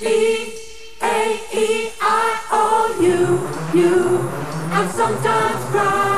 d-a-e-i-o-u-u i sometimes cry.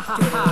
哈哈哈